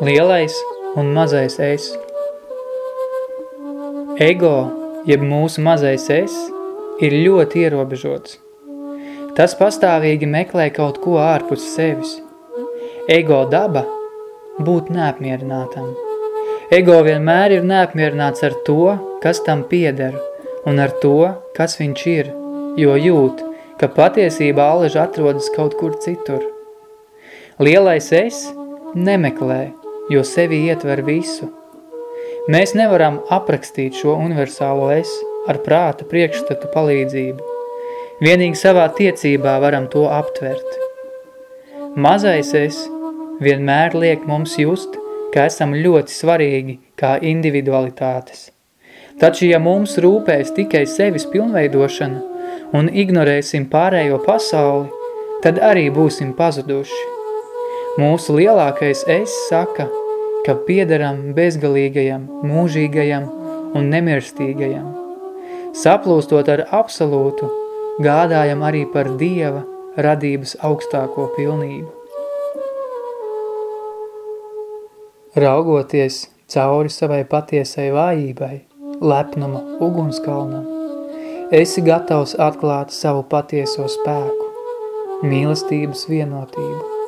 Lielais un mazais es. Ego, jeb mūsu mazais es, ir ļoti ierobežots. Tas pastāvīgi meklē kaut ko ārpus sevis. Ego daba – būt neapmierinātam. Ego vienmēr ir neapmierināts ar to, kas tam pieder, un ar to, kas viņš ir, jo jūt, ka patiesībā alaži atrodas kaut kur citur. Lielais es nemeklē, jo sevi ietver visu. Mēs nevaram aprakstīt šo universālo es ar prāta priekšstatu palīdzību. Vienīgi savā tiecībā varam to aptvert. Mazais es vienmēr liek mums just, ka esam ļoti svarīgi kā individualitātes. Taču, ja mums rūpēs tikai sevis pilnveidošana un ignorēsim pārējo pasauli, tad arī būsim pazuduši. Mūsu lielākais es saka – ka piederam bezgalīgajam, mūžīgajam un nemirstīgajam. Saplūstot ar absolūtu, gādājam arī par Dieva radības augstāko pilnību. Raugoties cauri savai patiesai vājībai, lepnuma ugunskalnam, esi gatavs atklāt savu patieso spēku, mīlestības vienotību